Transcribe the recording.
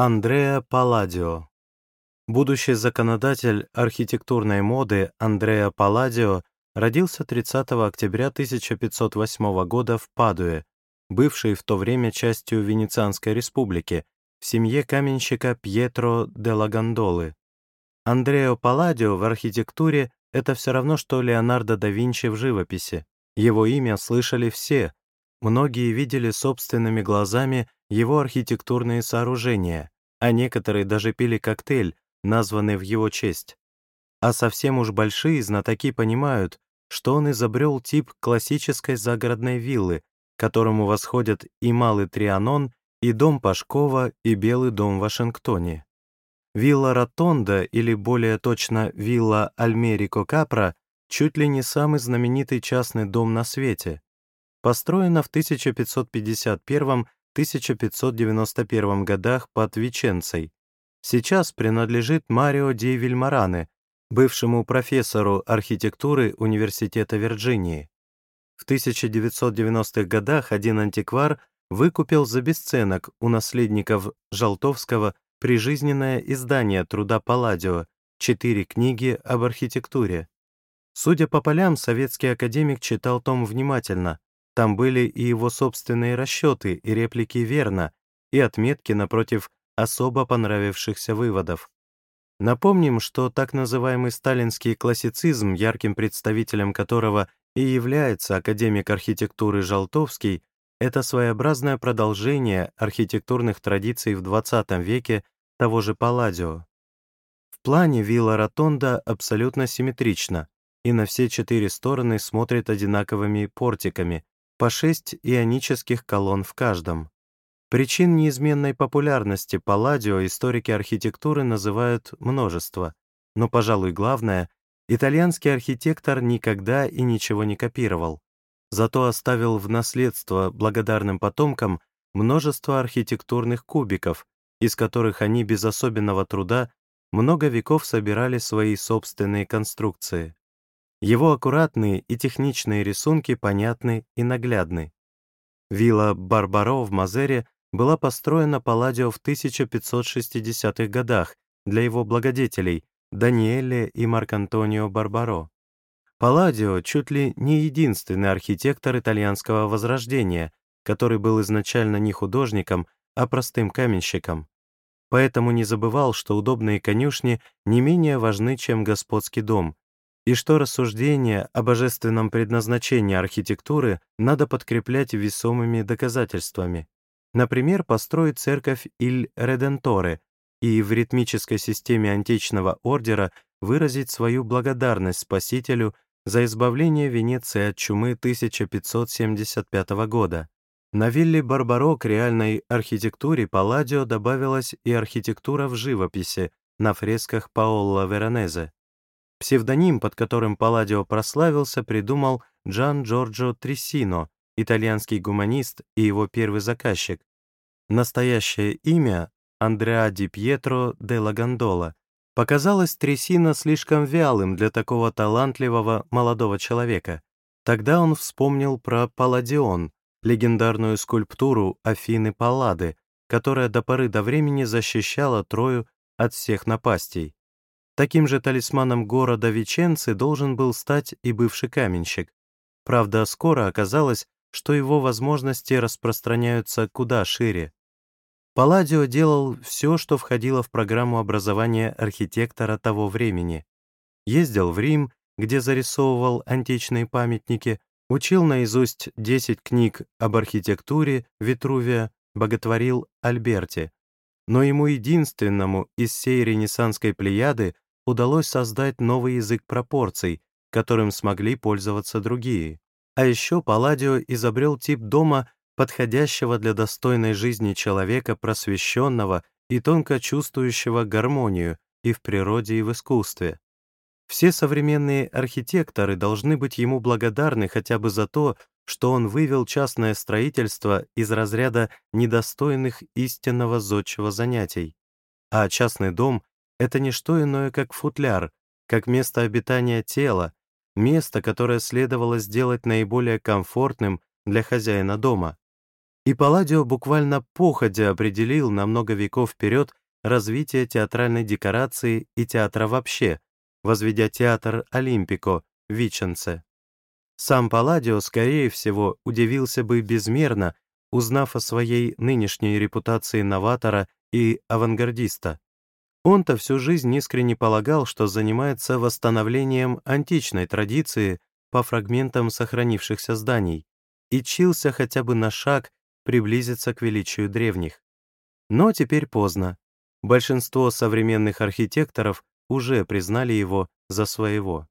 Андреа Палладио Будущий законодатель архитектурной моды Андреа Палладио родился 30 октября 1508 года в Падуе, бывшей в то время частью Венецианской республики, в семье каменщика Пьетро де Лагандолы. Андрео Палладио в архитектуре — это все равно, что Леонардо да Винчи в живописи. Его имя слышали все. Многие видели собственными глазами его архитектурные сооружения, а некоторые даже пили коктейль, названный в его честь. А совсем уж большие знатоки понимают, что он изобрел тип классической загородной виллы, которому восходят и Малый Трианон, и дом Пашкова, и Белый дом в Вашингтоне. Вилла Ротонда, или более точно вилла Альмерико Капра, чуть ли не самый знаменитый частный дом на свете. Построена в 1551-1591 годах под Веченцей. Сейчас принадлежит Марио ди Вильмаране, бывшему профессору архитектуры Университета Вирджинии. В 1990-х годах один антиквар выкупил за бесценок у наследников Жалтовского прижизненное издание труда Палладио «Четыре книги об архитектуре». Судя по полям, советский академик читал том внимательно. Там были и его собственные расчеты, и реплики верно, и отметки напротив особо понравившихся выводов. Напомним, что так называемый сталинский классицизм, ярким представителем которого и является академик архитектуры Жалтовский, это своеобразное продолжение архитектурных традиций в XX веке того же Палладио. В плане вилла Ротонда абсолютно симметрична и на все четыре стороны смотрит одинаковыми портиками, по шесть ионических колонн в каждом. Причин неизменной популярности Палладио историки архитектуры называют множество, но, пожалуй, главное, итальянский архитектор никогда и ничего не копировал, зато оставил в наследство благодарным потомкам множество архитектурных кубиков, из которых они без особенного труда много веков собирали свои собственные конструкции. Его аккуратные и техничные рисунки понятны и наглядны. Вилла Барбаро в Мазере была построена Палладио в 1560-х годах для его благодетелей Даниэле и Марк-Антонио Барбаро. Палладио чуть ли не единственный архитектор итальянского возрождения, который был изначально не художником, а простым каменщиком. Поэтому не забывал, что удобные конюшни не менее важны, чем господский дом, и что рассуждения о божественном предназначении архитектуры надо подкреплять весомыми доказательствами. Например, построить церковь Иль Реденторе и в ритмической системе античного ордера выразить свою благодарность Спасителю за избавление Венеции от чумы 1575 года. На вилле Барбаро к реальной архитектуре Палладио добавилась и архитектура в живописи на фресках Паоло Веронезе. Псевдоним, под которым Палладио прославился, придумал Джан Джорджо Трисино, итальянский гуманист и его первый заказчик. Настоящее имя — Андреа Ди Пьетро де Лагандола. Показалось Тресино слишком вялым для такого талантливого молодого человека. Тогда он вспомнил про Палладион, легендарную скульптуру Афины Паллады, которая до поры до времени защищала Трою от всех напастей. Таким же талисманом города Веченцы должен был стать и бывший каменщик. Правда, скоро оказалось, что его возможности распространяются куда шире. Палладио делал все, что входило в программу образования архитектора того времени. Ездил в Рим, где зарисовывал античные памятники, учил наизусть 10 книг об архитектуре Витрувия, боготворил Альберти. Но ему единственному из всей ренессанской плеяды удалось создать новый язык пропорций, которым смогли пользоваться другие. А еще Палладио изобрел тип дома, подходящего для достойной жизни человека, просвещенного и тонко чувствующего гармонию и в природе, и в искусстве. Все современные архитекторы должны быть ему благодарны хотя бы за то, что он вывел частное строительство из разряда недостойных истинного зодчего занятий. А частный дом — это не что иное, как футляр, как место обитания тела, место, которое следовало сделать наиболее комфортным для хозяина дома. И Палладио буквально походя определил на много веков вперед развитие театральной декорации и театра вообще, возведя театр Олимпико Виченце. Сам Палладио, скорее всего, удивился бы безмерно, узнав о своей нынешней репутации новатора и авангардиста. Он-то всю жизнь искренне полагал, что занимается восстановлением античной традиции по фрагментам сохранившихся зданий и чился хотя бы на шаг приблизиться к величию древних. Но теперь поздно. Большинство современных архитекторов уже признали его за своего.